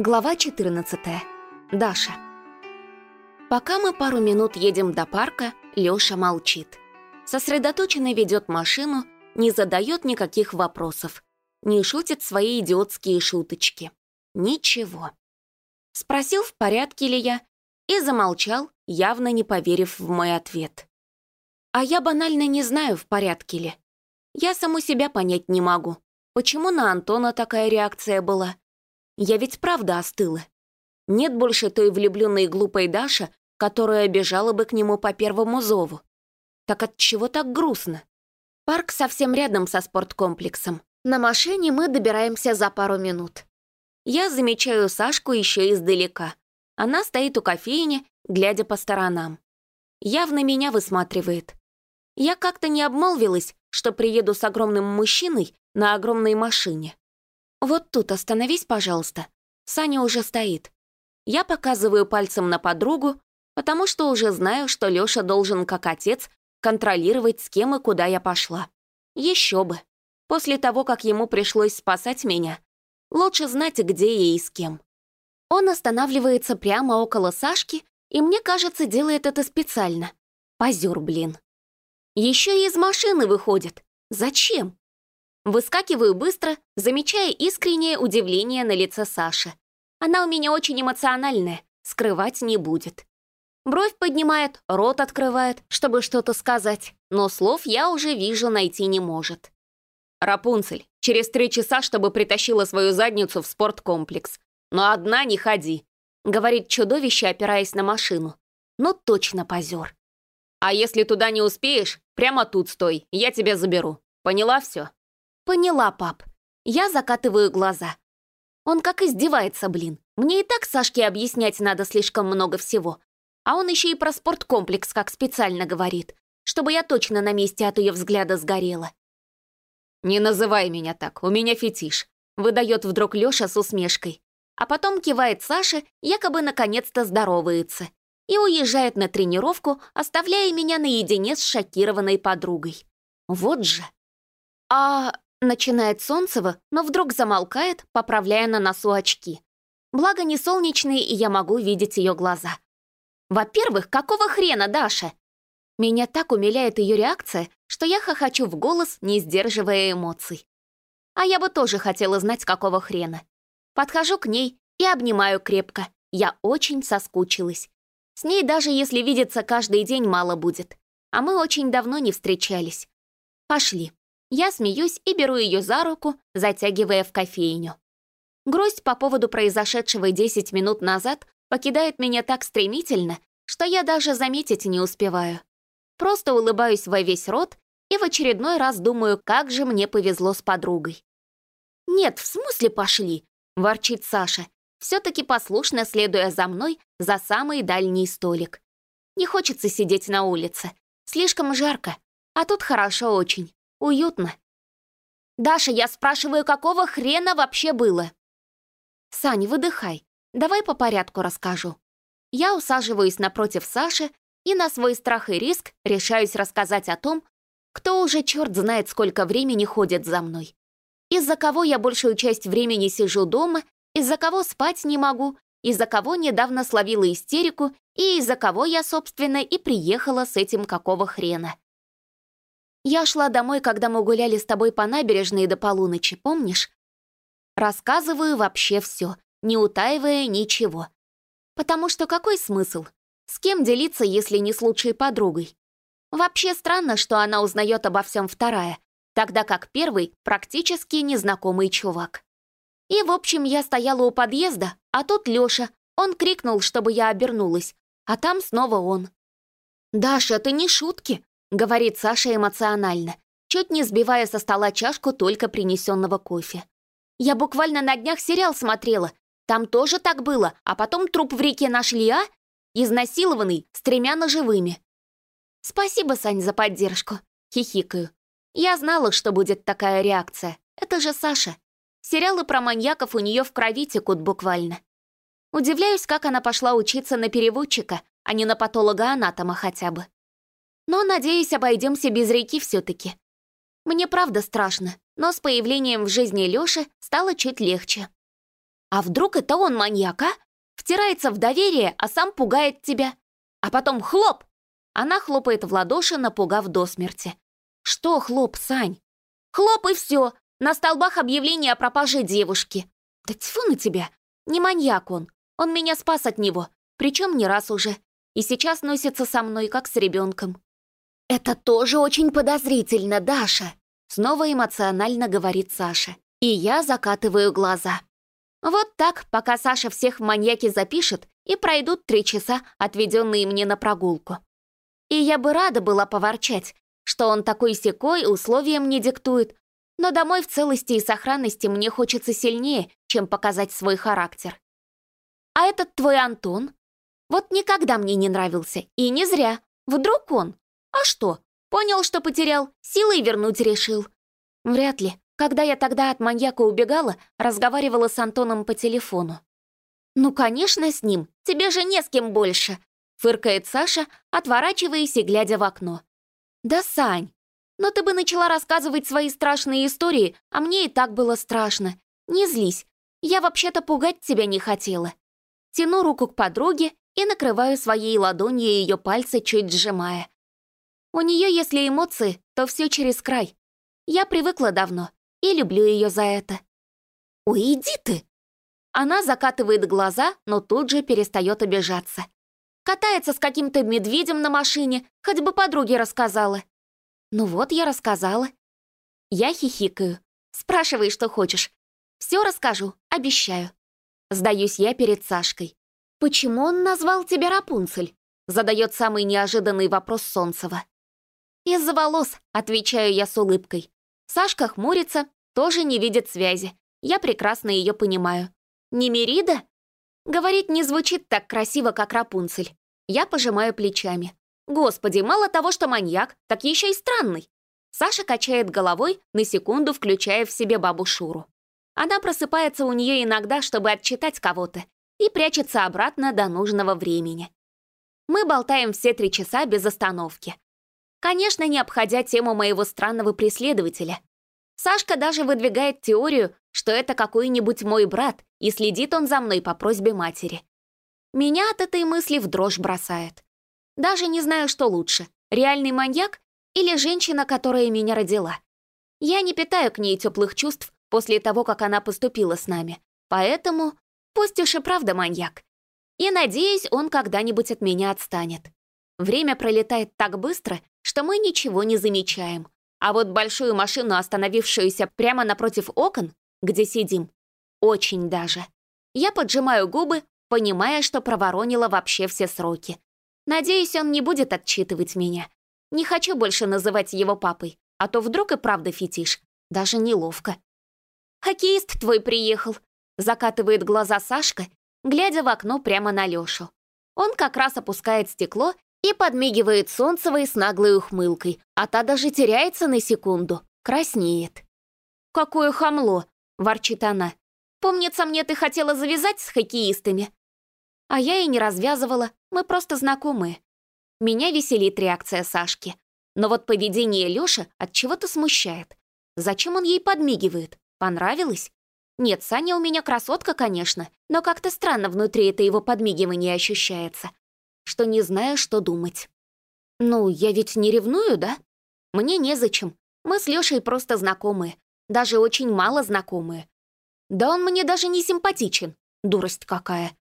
Глава 14. Даша. Пока мы пару минут едем до парка, Лёша молчит. Сосредоточенно ведет машину, не задает никаких вопросов, не шутит свои идиотские шуточки. Ничего. Спросил, в порядке ли я, и замолчал, явно не поверив в мой ответ. А я банально не знаю, в порядке ли. Я саму себя понять не могу. Почему на Антона такая реакция была? Я ведь правда остыла. Нет больше той влюбленной глупой Даши, которая бежала бы к нему по первому зову. Так от чего так грустно? Парк совсем рядом со спорткомплексом. На машине мы добираемся за пару минут. Я замечаю Сашку еще издалека. Она стоит у кофейни, глядя по сторонам. Явно меня высматривает. Я как-то не обмолвилась, что приеду с огромным мужчиной на огромной машине. «Вот тут остановись, пожалуйста. Саня уже стоит. Я показываю пальцем на подругу, потому что уже знаю, что Лёша должен, как отец, контролировать, с кем и куда я пошла. Еще бы. После того, как ему пришлось спасать меня, лучше знать, где я и с кем. Он останавливается прямо около Сашки, и мне кажется, делает это специально. Позер, блин. Еще и из машины выходит. Зачем? Выскакиваю быстро, замечая искреннее удивление на лице Саши. Она у меня очень эмоциональная, скрывать не будет. Бровь поднимает, рот открывает, чтобы что-то сказать, но слов я уже вижу найти не может. «Рапунцель, через три часа, чтобы притащила свою задницу в спорткомплекс. Но одна не ходи», — говорит чудовище, опираясь на машину. Ну точно позер. «А если туда не успеешь, прямо тут стой, я тебя заберу. Поняла все?» «Поняла, пап. Я закатываю глаза. Он как издевается, блин. Мне и так Сашке объяснять надо слишком много всего. А он еще и про спорткомплекс как специально говорит, чтобы я точно на месте от ее взгляда сгорела. «Не называй меня так, у меня фетиш», — выдает вдруг Леша с усмешкой. А потом кивает Саше, якобы наконец-то здоровается, и уезжает на тренировку, оставляя меня наедине с шокированной подругой. Вот же. «А Начинает Солнцева, но вдруг замолкает, поправляя на носу очки. Благо не солнечные, и я могу видеть ее глаза. Во-первых, какого хрена, Даша? Меня так умиляет ее реакция, что я хохочу в голос, не сдерживая эмоций. А я бы тоже хотела знать, какого хрена. Подхожу к ней и обнимаю крепко. Я очень соскучилась. С ней даже если видеться каждый день мало будет. А мы очень давно не встречались. Пошли. Я смеюсь и беру ее за руку, затягивая в кофейню. Грусть по поводу произошедшего 10 минут назад покидает меня так стремительно, что я даже заметить не успеваю. Просто улыбаюсь во весь рот и в очередной раз думаю, как же мне повезло с подругой. «Нет, в смысле пошли?» — ворчит Саша, все-таки послушно следуя за мной за самый дальний столик. Не хочется сидеть на улице. Слишком жарко, а тут хорошо очень. Уютно. «Даша, я спрашиваю, какого хрена вообще было?» «Сань, выдыхай. Давай по порядку расскажу». Я усаживаюсь напротив Саши и на свой страх и риск решаюсь рассказать о том, кто уже черт знает сколько времени ходит за мной. Из-за кого я большую часть времени сижу дома, из-за кого спать не могу, из-за кого недавно словила истерику и из-за кого я, собственно, и приехала с этим какого хрена. Я шла домой, когда мы гуляли с тобой по набережной до полуночи, помнишь? Рассказываю вообще все, не утаивая ничего. Потому что какой смысл? С кем делиться, если не с лучшей подругой? Вообще странно, что она узнает обо всем вторая, тогда как первый практически незнакомый чувак. И, в общем, я стояла у подъезда, а тут Лёша. Он крикнул, чтобы я обернулась, а там снова он. «Даша, это не шутки. — говорит Саша эмоционально, чуть не сбивая со стола чашку только принесенного кофе. «Я буквально на днях сериал смотрела. Там тоже так было, а потом труп в реке нашли, а? Изнасилованный, с тремя ножевыми». «Спасибо, Сань, за поддержку», — хихикаю. «Я знала, что будет такая реакция. Это же Саша. Сериалы про маньяков у нее в крови текут буквально. Удивляюсь, как она пошла учиться на переводчика, а не на патолога-анатома хотя бы. Но, надеюсь, обойдемся без реки все-таки. Мне правда страшно, но с появлением в жизни Лёши стало чуть легче. А вдруг это он маньяк, а? Втирается в доверие, а сам пугает тебя. А потом хлоп! Она хлопает в ладоши, напугав до смерти. Что хлоп, Сань? Хлоп и все. На столбах объявление о пропаже девушки. Да тьфу на тебя. Не маньяк он. Он меня спас от него. Причем не раз уже. И сейчас носится со мной, как с ребенком. Это тоже очень подозрительно, Даша. Снова эмоционально говорит Саша. И я закатываю глаза. Вот так, пока Саша всех в маньяке запишет, и пройдут три часа, отведенные мне на прогулку. И я бы рада была поворчать, что он такой секой условия мне диктует, но домой в целости и сохранности мне хочется сильнее, чем показать свой характер. А этот твой Антон? Вот никогда мне не нравился, и не зря. Вдруг он? А что? Понял, что потерял, силой вернуть решил. Вряд ли. Когда я тогда от маньяка убегала, разговаривала с Антоном по телефону. «Ну, конечно, с ним. Тебе же не с кем больше», — фыркает Саша, отворачиваясь и глядя в окно. «Да, Сань, но ты бы начала рассказывать свои страшные истории, а мне и так было страшно. Не злись. Я вообще-то пугать тебя не хотела». Тяну руку к подруге и накрываю своей ладонью ее пальцы, чуть сжимая. У нее, если эмоции, то все через край. Я привыкла давно и люблю ее за это. «Уйди ты!» Она закатывает глаза, но тут же перестает обижаться. Катается с каким-то медведем на машине, хоть бы подруге рассказала. Ну вот, я рассказала. Я хихикаю. Спрашивай, что хочешь. Все расскажу, обещаю. Сдаюсь я перед Сашкой. «Почему он назвал тебя Рапунцель?» Задает самый неожиданный вопрос Солнцева. «Из-за волос», — отвечаю я с улыбкой. Сашка хмурится, тоже не видит связи. Я прекрасно ее понимаю. «Немерида?» Говорить не звучит так красиво, как Рапунцель. Я пожимаю плечами. Господи, мало того, что маньяк, так еще и странный. Саша качает головой, на секунду включая в себе бабу Шуру. Она просыпается у нее иногда, чтобы отчитать кого-то, и прячется обратно до нужного времени. Мы болтаем все три часа без остановки. Конечно, не обходя тему моего странного преследователя. Сашка даже выдвигает теорию, что это какой-нибудь мой брат, и следит он за мной по просьбе матери. Меня от этой мысли в дрожь бросает. Даже не знаю, что лучше, реальный маньяк или женщина, которая меня родила. Я не питаю к ней теплых чувств после того, как она поступила с нами, поэтому пусть уж и правда маньяк. И надеюсь, он когда-нибудь от меня отстанет. Время пролетает так быстро, что мы ничего не замечаем. А вот большую машину, остановившуюся прямо напротив окон, где сидим, очень даже. Я поджимаю губы, понимая, что проворонила вообще все сроки. Надеюсь, он не будет отчитывать меня. Не хочу больше называть его папой, а то вдруг и правда фетиш. Даже неловко. «Хоккеист твой приехал», — закатывает глаза Сашка, глядя в окно прямо на Лёшу. Он как раз опускает стекло и подмигивает Солнцевой с наглой ухмылкой, а та даже теряется на секунду, краснеет. «Какое хамло!» — ворчит она. «Помнится мне, ты хотела завязать с хоккеистами». А я и не развязывала, мы просто знакомые. Меня веселит реакция Сашки. Но вот поведение Лёши от чего-то смущает. Зачем он ей подмигивает? Понравилось? Нет, Саня у меня красотка, конечно, но как-то странно внутри это его подмигивание ощущается что не знаю, что думать. Ну, я ведь не ревную, да? Мне незачем. Мы с Лёшей просто знакомые. Даже очень мало знакомые. Да он мне даже не симпатичен. Дурость какая.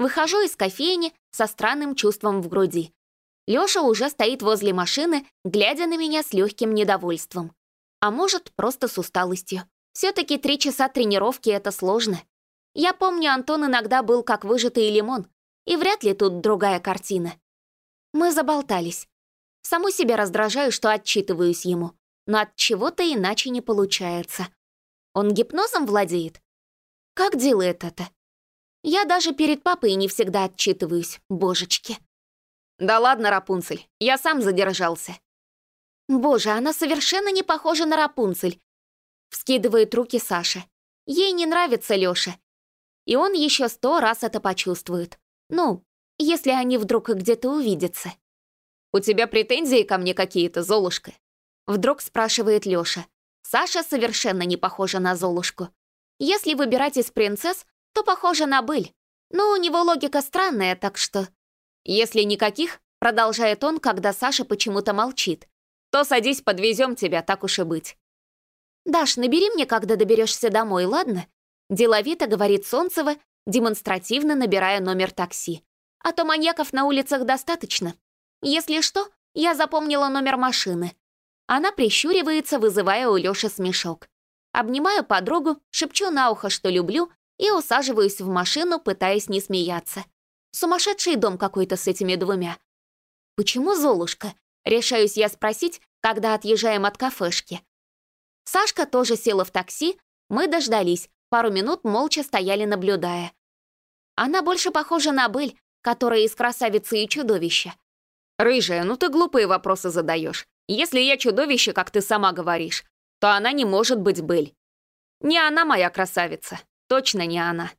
Выхожу из кофейни со странным чувством в груди. Лёша уже стоит возле машины, глядя на меня с легким недовольством. А может, просто с усталостью. все таки три часа тренировки — это сложно. Я помню, Антон иногда был как выжатый лимон, и вряд ли тут другая картина. Мы заболтались. Саму себя раздражаю, что отчитываюсь ему, но от чего-то иначе не получается. Он гипнозом владеет? Как делает это? Я даже перед папой не всегда отчитываюсь, божечки. Да ладно, Рапунцель, я сам задержался. Боже, она совершенно не похожа на Рапунцель. Вскидывает руки Саша. Ей не нравится Лёша. И он еще сто раз это почувствует. Ну, если они вдруг где-то увидятся. «У тебя претензии ко мне какие-то, Золушка?» Вдруг спрашивает Лёша. Саша совершенно не похожа на Золушку. Если выбирать из принцесс, что похоже на быль. Но у него логика странная, так что... Если никаких, продолжает он, когда Саша почему-то молчит, то садись, подвезем тебя, так уж и быть. «Даш, набери мне, когда доберешься домой, ладно?» Деловито говорит Солнцева, демонстративно набирая номер такси. «А то маньяков на улицах достаточно. Если что, я запомнила номер машины». Она прищуривается, вызывая у Лёши смешок. Обнимаю подругу, шепчу на ухо, что люблю, и усаживаюсь в машину, пытаясь не смеяться. Сумасшедший дом какой-то с этими двумя. «Почему Золушка?» — решаюсь я спросить, когда отъезжаем от кафешки. Сашка тоже села в такси, мы дождались, пару минут молча стояли, наблюдая. Она больше похожа на быль, которая из красавицы и чудовища. «Рыжая, ну ты глупые вопросы задаешь. Если я чудовище, как ты сама говоришь, то она не может быть быль. Не она моя красавица, точно не она.